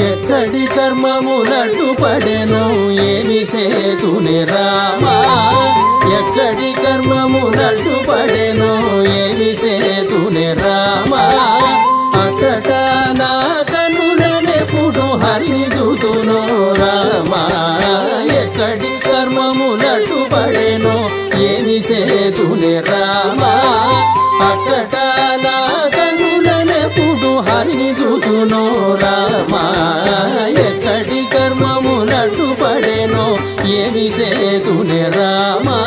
ఎక్కడి కర్మములట్టు పడెను? ఏమి సేతుని రామా? ఎక్కడి కర్మములట్టు పడెను? ఏమి సేతుని రామా? అక్కడ నా కనులనెప్పుడు హరిని చూతును రామా. ఎక్కడి కర్మములట్టు పడెను? ఏమి సేతుని రామా? అక్కడ నా వారిని చూతునో రామా ఎక్కడి కర్మములట్టు పడెను ఏమి సేతునే రామా?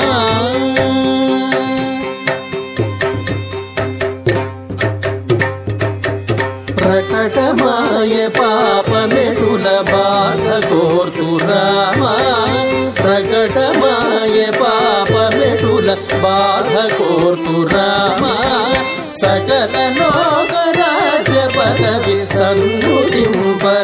ప్రకటమాయ పాపమెటుల బాధ కోర్తు రామా ప్రకటమాయ పాపమెటుల బాధ కోర్తు రామా సకల లోక రాజ్య పదవి సన్నుతింపరామా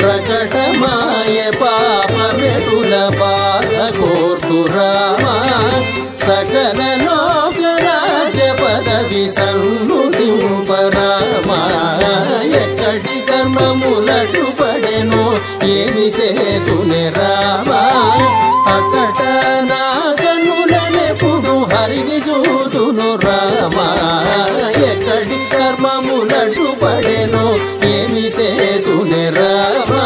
ప్రకటమాయ పాపమెటుల బాధ కోర్తు రామా సకల లోక రాజ్య పదవి సన్నుతింపరామా ఏమి సేతునే రామా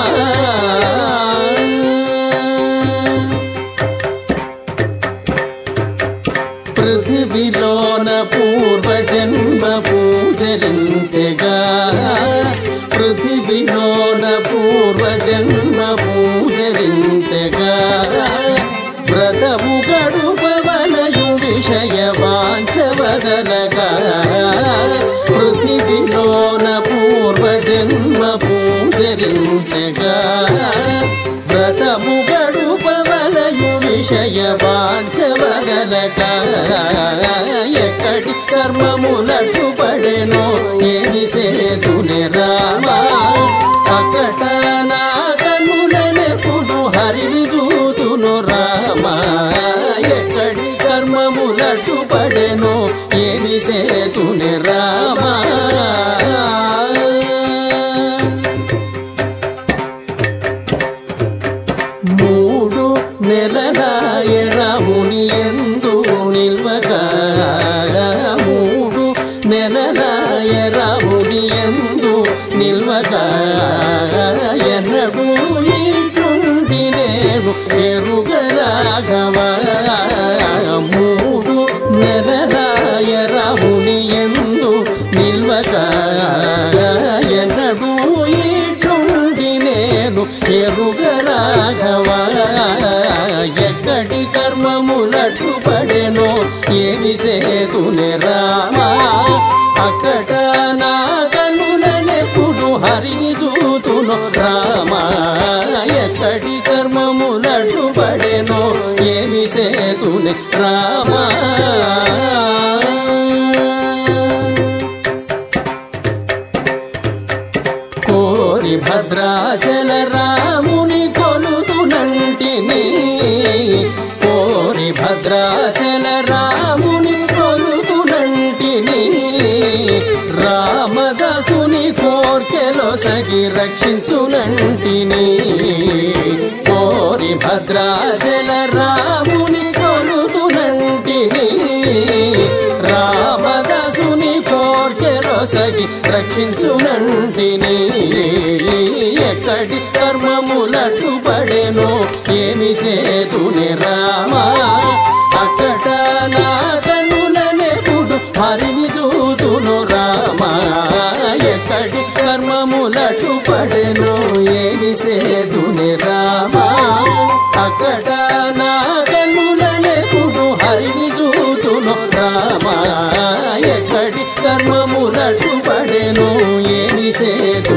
పృథివిలోన పూర్వజన్మ పూజలింతెగా పృథివిలోన పూర్వజన్మ పూజలింతెగా వ్రతము గడుపవలయు వ్రతము గడుపవలయు విషయ వాంచవగలక ఎక్కడి కర్మములట్టు పడెనో ఏమి సేతుని రామా? అక్కట నా కన్నులనెప్పుడు హరిని చూతును రామా? ఎక్కడి కర్మములట్టు పడెనో ఏమి సేతుని రామా? ఎక్కడి కర్మములట్టు పడెనో? ఏమి సేతునే రామా? అక్కట నా కన్నులనెప్పుడు హరిని చూతును రామా? ఎక్కడి కర్మములట్టు పడెనో? ఏమి సేతునే రామా? భద్రాచల రాముని కొలుతునంటిని రామదాసుని కోర్కెలో సగి రక్షించునంటిని కోరి భద్రాచల రాముని కొలుతునంటిని రామదాసుని కోర్కెలో సగి రక్షించునంటిని ఎక్కడి కర్మములట్టు పడెనో ఏమి సేతుని రామా? పట్టుపడెను ఏమి సేదుని రామా? అక్కడ నా కన్నులనెప్పుడు హరిని చూతును రామా? ఎక్కడి కర్మములట్టుపడెను ఏమి సేదు